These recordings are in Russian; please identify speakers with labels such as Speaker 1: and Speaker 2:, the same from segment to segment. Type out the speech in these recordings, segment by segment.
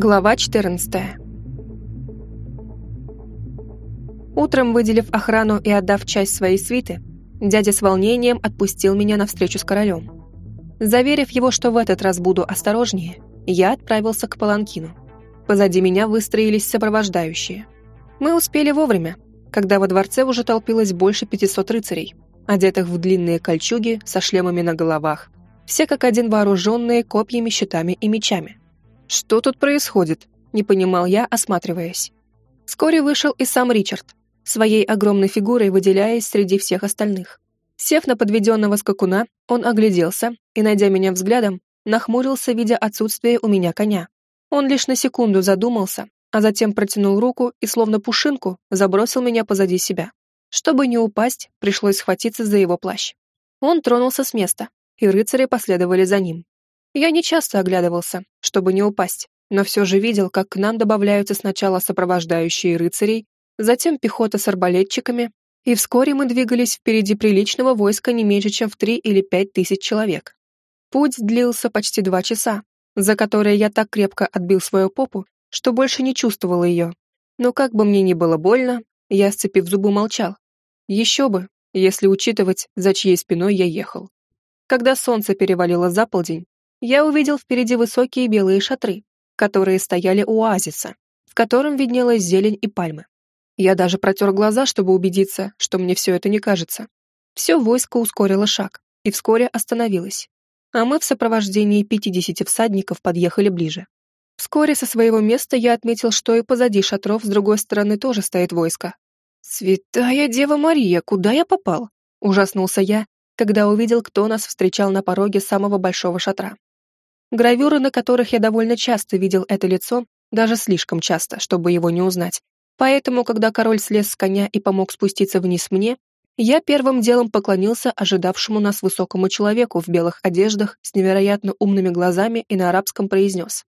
Speaker 1: Глава 14 Утром, выделив охрану и отдав часть своей свиты, дядя с волнением отпустил меня на встречу с королем. Заверив его, что в этот раз буду осторожнее, я отправился к Паланкину. Позади меня выстроились сопровождающие. Мы успели вовремя, когда во дворце уже толпилось больше 500 рыцарей, одетых в длинные кольчуги со шлемами на головах, все как один вооруженные копьями, щитами и мечами. «Что тут происходит?» — не понимал я, осматриваясь. Вскоре вышел и сам Ричард, своей огромной фигурой выделяясь среди всех остальных. Сев на подведенного скакуна, он огляделся и, найдя меня взглядом, нахмурился, видя отсутствие у меня коня. Он лишь на секунду задумался, а затем протянул руку и, словно пушинку, забросил меня позади себя. Чтобы не упасть, пришлось схватиться за его плащ. Он тронулся с места, и рыцари последовали за ним. Я не часто оглядывался, чтобы не упасть, но все же видел, как к нам добавляются сначала сопровождающие рыцарей, затем пехота с арбалетчиками, и вскоре мы двигались впереди приличного войска не меньше, чем в три или пять тысяч человек. Путь длился почти два часа, за которые я так крепко отбил свою попу, что больше не чувствовал ее. Но как бы мне ни было больно, я, сцепив зубы, молчал. Еще бы, если учитывать, за чьей спиной я ехал. Когда солнце перевалило за полдень, я увидел впереди высокие белые шатры, которые стояли у оазиса, в котором виднелась зелень и пальмы. Я даже протер глаза, чтобы убедиться, что мне все это не кажется. Все войско ускорило шаг и вскоре остановилось. А мы в сопровождении 50 всадников подъехали ближе. Вскоре со своего места я отметил, что и позади шатров с другой стороны тоже стоит войско. «Святая Дева Мария, куда я попал?» — ужаснулся я, когда увидел, кто нас встречал на пороге самого большого шатра. Гравюры, на которых я довольно часто видел это лицо, даже слишком часто, чтобы его не узнать. Поэтому, когда король слез с коня и помог спуститься вниз мне, я первым делом поклонился ожидавшему нас высокому человеку в белых одеждах с невероятно умными глазами и на арабском произнес.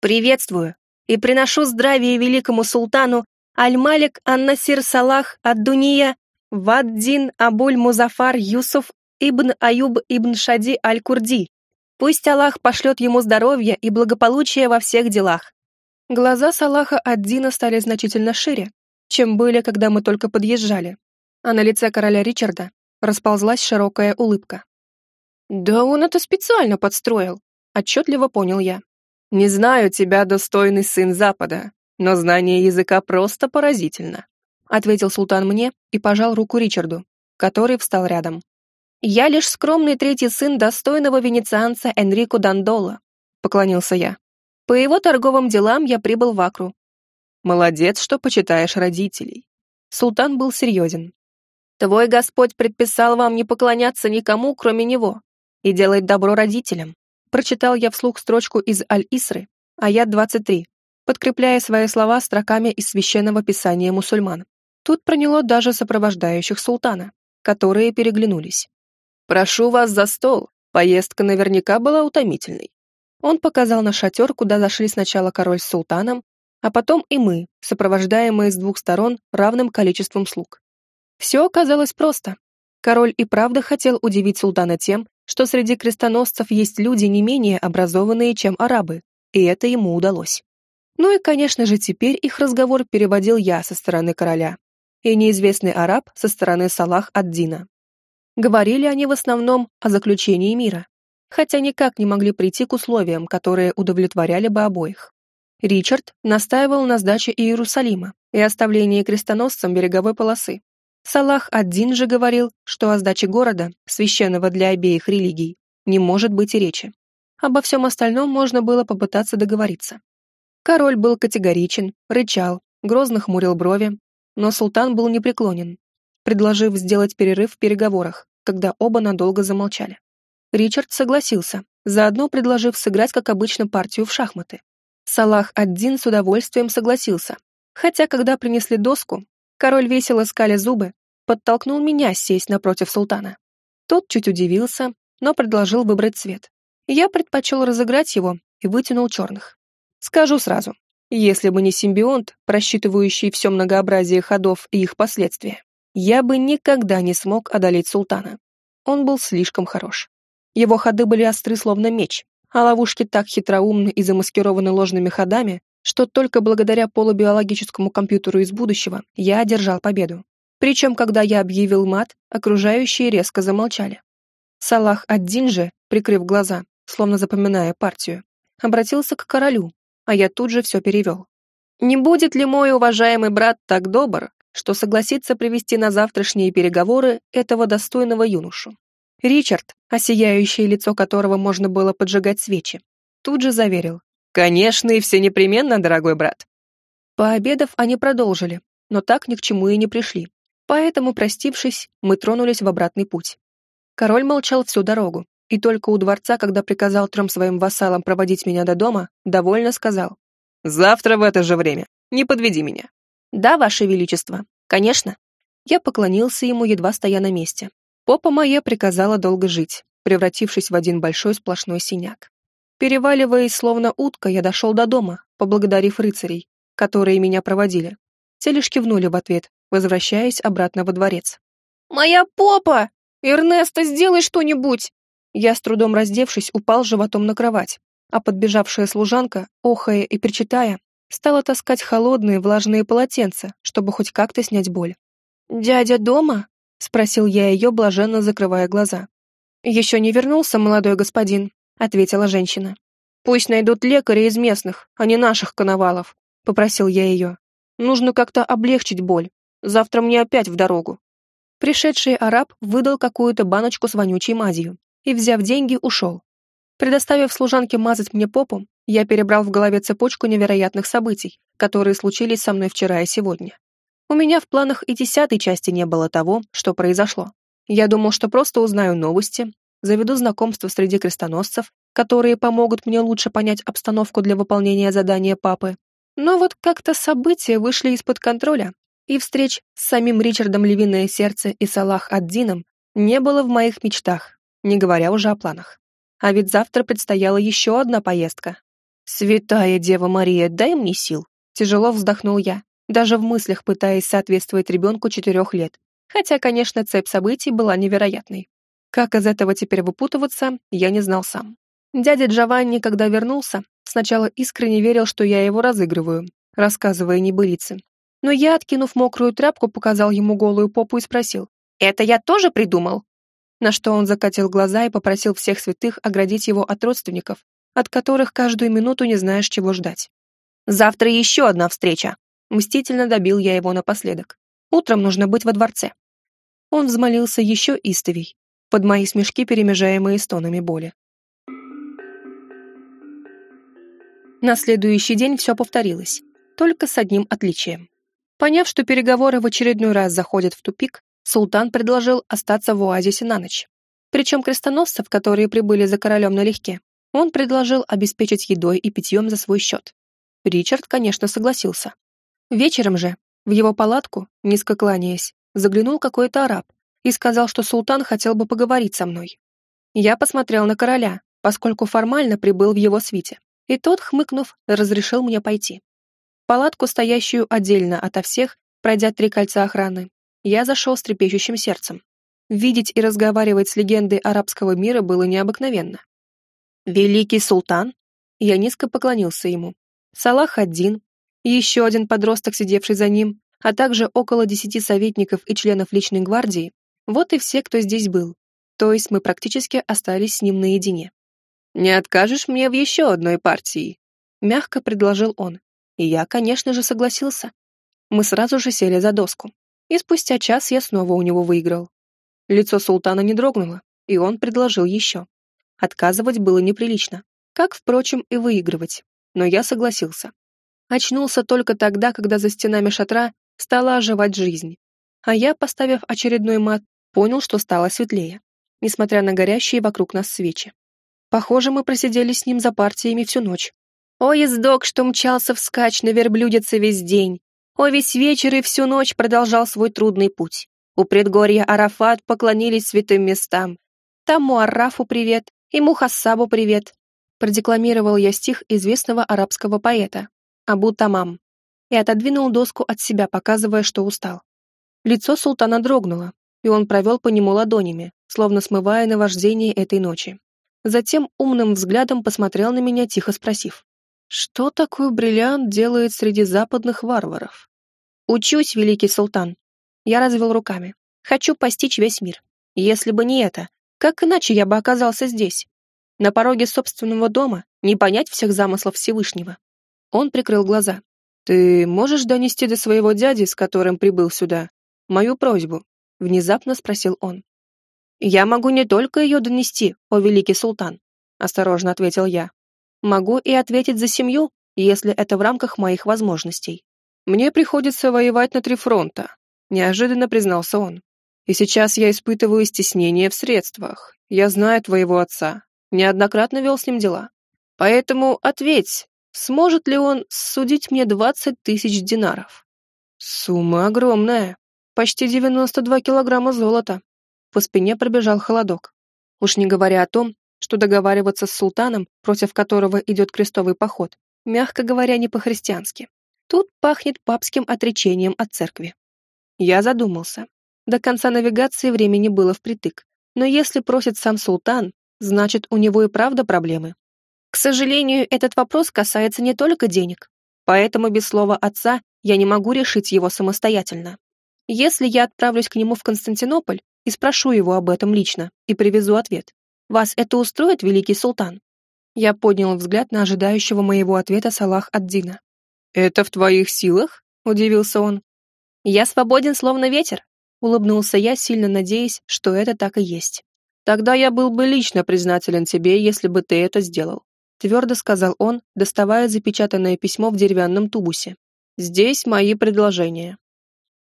Speaker 1: «Приветствую и приношу здравие великому султану Аль-Малик Ан-Насир Салах Ад-Дуния Ваддин Абуль Музафар Юсуф Ибн Аюб Ибн Шади Аль-Курди, Пусть Аллах пошлет ему здоровье и благополучие во всех делах. Глаза Салаха от Дина стали значительно шире, чем были, когда мы только подъезжали, а на лице короля Ричарда расползлась широкая улыбка. «Да он это специально подстроил», — отчетливо понял я. «Не знаю тебя, достойный сын Запада, но знание языка просто поразительно», — ответил султан мне и пожал руку Ричарду, который встал рядом. «Я лишь скромный третий сын достойного венецианца Энрико Дандола», — поклонился я. «По его торговым делам я прибыл в Акру». «Молодец, что почитаешь родителей». Султан был серьезен. «Твой Господь предписал вам не поклоняться никому, кроме Него, и делать добро родителям», прочитал я вслух строчку из Аль-Исры, аят 23, подкрепляя свои слова строками из священного писания мусульман. Тут проняло даже сопровождающих султана, которые переглянулись. «Прошу вас за стол. Поездка наверняка была утомительной». Он показал на шатер, куда зашли сначала король с султаном, а потом и мы, сопровождаемые с двух сторон равным количеством слуг. Все оказалось просто. Король и правда хотел удивить султана тем, что среди крестоносцев есть люди не менее образованные, чем арабы, и это ему удалось. Ну и, конечно же, теперь их разговор переводил я со стороны короля и неизвестный араб со стороны Салах ад-Дина. Говорили они в основном о заключении мира, хотя никак не могли прийти к условиям, которые удовлетворяли бы обоих. Ричард настаивал на сдаче Иерусалима и оставлении крестоносцам береговой полосы. Салах ад-Дин же говорил, что о сдаче города, священного для обеих религий, не может быть и речи. Обо всем остальном можно было попытаться договориться. Король был категоричен, рычал, грозно хмурил брови, но султан был непреклонен предложив сделать перерыв в переговорах, когда оба надолго замолчали. Ричард согласился, заодно предложив сыграть, как обычно, партию в шахматы. Салах один с удовольствием согласился, хотя, когда принесли доску, король весело скали зубы, подтолкнул меня сесть напротив султана. Тот чуть удивился, но предложил выбрать цвет. Я предпочел разыграть его и вытянул черных. Скажу сразу, если бы не симбионт, просчитывающий все многообразие ходов и их последствия, я бы никогда не смог одолеть султана. Он был слишком хорош. Его ходы были остры, словно меч, а ловушки так хитроумны и замаскированы ложными ходами, что только благодаря полубиологическому компьютеру из будущего я одержал победу. Причем, когда я объявил мат, окружающие резко замолчали. Салах ад-Дин же, прикрыв глаза, словно запоминая партию, обратился к королю, а я тут же все перевел. «Не будет ли мой уважаемый брат так добр, что согласится привести на завтрашние переговоры этого достойного юношу?» Ричард, осияющее лицо которого можно было поджигать свечи, тут же заверил. «Конечно и все непременно, дорогой брат». Пообедав, они продолжили, но так ни к чему и не пришли. Поэтому, простившись, мы тронулись в обратный путь. Король молчал всю дорогу, и только у дворца, когда приказал трем своим вассалам проводить меня до дома, довольно сказал. «Завтра в это же время. Не подведи меня». «Да, ваше величество. Конечно». Я поклонился ему, едва стоя на месте. Попа моя приказала долго жить, превратившись в один большой сплошной синяк. Переваливаясь, словно утка, я дошел до дома, поблагодарив рыцарей, которые меня проводили. Те лишь кивнули в ответ, возвращаясь обратно во дворец. «Моя попа! Эрнеста, сделай что-нибудь!» Я, с трудом раздевшись, упал животом на кровать, а подбежавшая служанка, охая и причитая, стала таскать холодные влажные полотенца, чтобы хоть как-то снять боль. «Дядя дома?» — спросил я ее, блаженно закрывая глаза. «Еще не вернулся, молодой господин», — ответила женщина. «Пусть найдут лекаря из местных, а не наших коновалов», — попросил я ее. «Нужно как-то облегчить боль. Завтра мне опять в дорогу». Пришедший араб выдал какую-то баночку с вонючей мазью и, взяв деньги, ушел. Предоставив служанке мазать мне попу, я перебрал в голове цепочку невероятных событий, которые случились со мной вчера и сегодня. У меня в планах и десятой части не было того, что произошло. Я думал, что просто узнаю новости, заведу знакомство среди крестоносцев, которые помогут мне лучше понять обстановку для выполнения задания папы. Но вот как-то события вышли из-под контроля, и встреч с самим Ричардом Львиное Сердце и Салах Ад-Дином не было в моих мечтах, не говоря уже о планах. А ведь завтра предстояла еще одна поездка. «Святая Дева Мария, дай мне сил!» Тяжело вздохнул я, даже в мыслях пытаясь соответствовать ребенку четырех лет. Хотя, конечно, цепь событий была невероятной. Как из этого теперь выпутываться, я не знал сам. Дядя Джованни, когда вернулся, сначала искренне верил, что я его разыгрываю, рассказывая небылицы, но я, откинув мокрую тряпку, показал ему голую попу и спросил, «Это я тоже придумал?» На что он закатил глаза и попросил всех святых оградить его от родственников, от которых каждую минуту не знаешь, чего ждать. «Завтра еще одна встреча!» Мстительно добил я его напоследок. «Утром нужно быть во дворце». Он взмолился еще истовей, под мои смешки, перемежаемые стонами боли. На следующий день все повторилось, только с одним отличием. Поняв, что переговоры в очередной раз заходят в тупик, султан предложил остаться в оазисе на ночь. Причем крестоносцев, которые прибыли за королем налегке, он предложил обеспечить едой и питьем за свой счет. Ричард, конечно, согласился. Вечером же, в его палатку, низко кланяясь, заглянул какой-то араб и сказал, что султан хотел бы поговорить со мной. Я посмотрел на короля, поскольку формально прибыл в его свите, и тот, хмыкнув, разрешил мне пойти палатку, стоящую отдельно ото всех, пройдя три кольца охраны, я зашел с трепещущим сердцем. Видеть и разговаривать с легендой арабского мира было необыкновенно. «Великий султан?» Я низко поклонился ему. Салах один, еще один подросток, сидевший за ним, а также около десяти советников и членов личной гвардии, вот и все, кто здесь был. То есть мы практически остались с ним наедине. «Не откажешь мне в еще одной партии?» Мягко предложил он, и я, конечно же, согласился. Мы сразу же сели за доску. И спустя час я снова у него выиграл. Лицо султана не дрогнуло, и он предложил еще. Отказывать было неприлично, как, впрочем, и выигрывать. Но я согласился. Очнулся только тогда, когда за стенами шатра стала оживать жизнь. А я, поставив очередной мат, понял, что стало светлее, несмотря на горящие вокруг нас свечи. Похоже, мы просидели с ним за партиями всю ночь. О, ездок, что мчался вскачь на верблюдице весь день! О, весь вечер и всю ночь продолжал свой трудный путь. У предгорья Арафат поклонились святым местам. Тому Арафу привет, и Мухассабу привет. Продекламировал я стих известного арабского поэта Абу Тамам и отодвинул доску от себя, показывая, что устал. Лицо султана дрогнуло, и он провел по нему ладонями, словно смывая наваждение этой ночи. Затем умным взглядом посмотрел на меня, тихо спросив. Что такой бриллиант делает среди западных варваров? Учусь, великий султан. Я развел руками. Хочу постичь весь мир. Если бы не это, как иначе я бы оказался здесь? На пороге собственного дома не понять всех замыслов Всевышнего. Он прикрыл глаза. «Ты можешь донести до своего дяди, с которым прибыл сюда, мою просьбу?» — внезапно спросил он. «Я могу не только ее донести, о великий султан», — осторожно ответил я. «Могу и ответить за семью, если это в рамках моих возможностей. Мне приходится воевать на три фронта», — неожиданно признался он. «И сейчас я испытываю стеснение в средствах. Я знаю твоего отца, неоднократно вел с ним дела. Поэтому ответь, сможет ли он судить мне двадцать тысяч динаров?» «Сумма огромная, почти девяносто два килограмма золота», по спине пробежал холодок. Уж не говоря о том, что договариваться с султаном, против которого идет крестовый поход, мягко говоря, не по-христиански. Тут пахнет папским отречением от церкви. Я задумался. До конца навигации времени было впритык. Но если просит сам султан, значит, у него и правда проблемы. К сожалению, этот вопрос касается не только денег, поэтому без слова отца я не могу решить его самостоятельно. Если я отправлюсь к нему в Константинополь, и спрошу его об этом лично и привезу ответ. Вас это устроит, великий султан?» Я поднял взгляд на ожидающего моего ответа Салах ад-Дина. «Это в твоих силах?» — удивился он. «Я свободен, словно ветер», — улыбнулся я, сильно надеясь, что это так и есть. «Тогда я был бы лично признателен тебе, если бы ты это сделал», — твердо сказал он, доставая запечатанное письмо в деревянном тубусе. «Здесь мои предложения».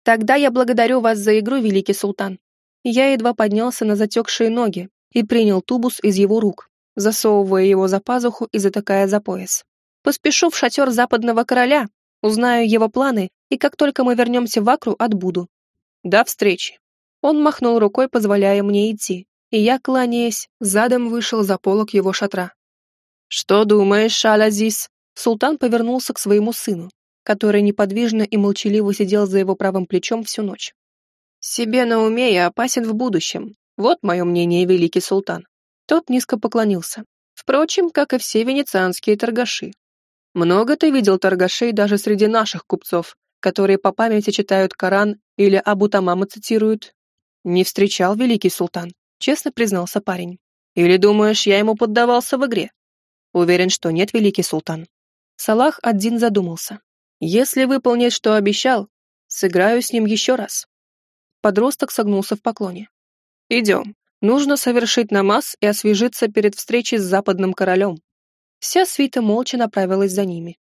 Speaker 1: «Тогда я благодарю вас за игру, великий султан», я едва поднялся на затекшие ноги и принял тубус из его рук, засовывая его за пазуху и затыкая за пояс. Поспешу в шатер западного короля, узнаю его планы, и как только мы вернемся в Акру, отбуду. До встречи. Он махнул рукой, позволяя мне идти, и я, кланяясь, задом вышел за полок его шатра. «Что думаешь, Шалазис?» Султан повернулся к своему сыну, который неподвижно и молчаливо сидел за его правым плечом всю ночь. Себе на уме и опасен в будущем. Вот мое мнение, великий султан. Тот низко поклонился. Впрочем, как и все венецианские торгаши. Много ты видел торгашей даже среди наших купцов, которые по памяти читают Коран или Абу-Тамама цитируют. Не встречал великий султан, честно признался парень. Или думаешь, я ему поддавался в игре? Уверен, что нет, великий султан. Салах один задумался. Если выполнит, что обещал, сыграю с ним еще раз. Подросток согнулся в поклоне. «Идем. Нужно совершить намаз и освежиться перед встречей с западным королем». Вся свита молча направилась за ними.